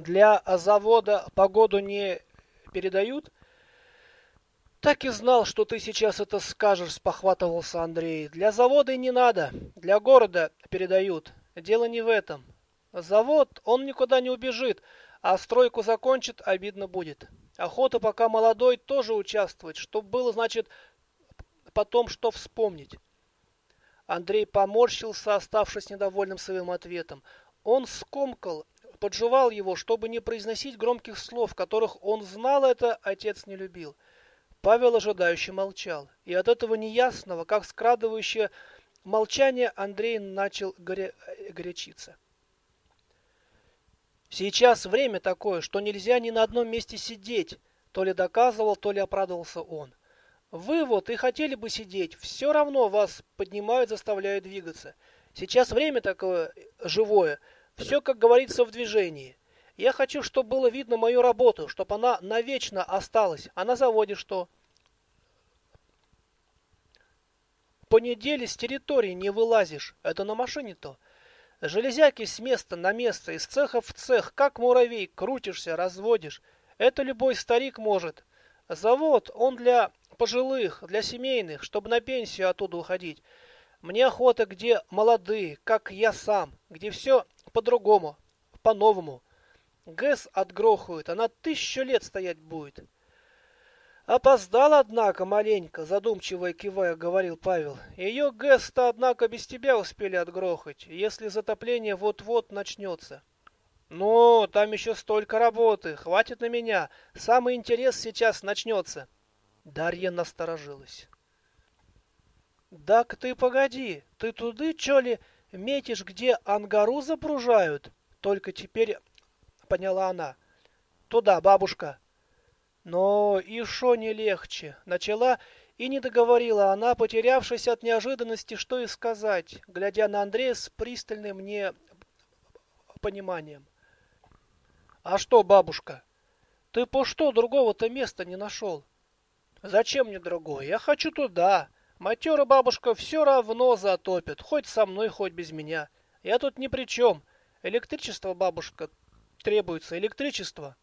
Для завода погоду не передают? Так и знал, что ты сейчас это скажешь, спохватывался Андрей. Для завода не надо, для города передают. Дело не в этом. Завод, он никуда не убежит, а стройку закончит, обидно будет. Охота пока молодой тоже участвовать, чтобы было, значит, потом что вспомнить. Андрей поморщился, оставшись недовольным своим ответом. Он скомкал, поджевал его, чтобы не произносить громких слов, которых он знал это, отец не любил. Павел ожидающе молчал, и от этого неясного, как скрадывающее молчание, Андрей начал горя... горячиться. Сейчас время такое, что нельзя ни на одном месте сидеть, то ли доказывал, то ли оправдывался он. Вы вот и хотели бы сидеть, все равно вас поднимают, заставляют двигаться. Сейчас время такое живое, все, как говорится, в движении. Я хочу, чтобы было видно мою работу, чтобы она навечно осталась. А на заводе что? По неделе с территории не вылазишь. Это на машине-то. Железяки с места на место, из цеха в цех, как муравей, крутишься, разводишь. Это любой старик может. Завод, он для пожилых, для семейных, чтобы на пенсию оттуда уходить. Мне охота, где молодые, как я сам, где все по-другому, по-новому. ГЭС отгрохают, она тысячу лет стоять будет. Опоздал, однако, маленько, задумчиво кивая, говорил Павел. Ее ГЭС-то, однако, без тебя успели отгрохать, если затопление вот-вот начнется. Ну, там еще столько работы, хватит на меня. Самый интерес сейчас начнется. Дарья насторожилась. «Так ты погоди, ты туды, чё ли, метишь, где ангару запружают?» Только теперь поняла она. «Туда, бабушка». Но и шо не легче. Начала и не договорила она, потерявшись от неожиданности, что и сказать, глядя на Андрея с пристальным мне пониманием. «А что, бабушка, ты по что другого-то места не нашел?» «Зачем мне другое? Я хочу туда. Матера бабушка все равно затопит, хоть со мной, хоть без меня. Я тут ни при чем. Электричество, бабушка, требуется электричество».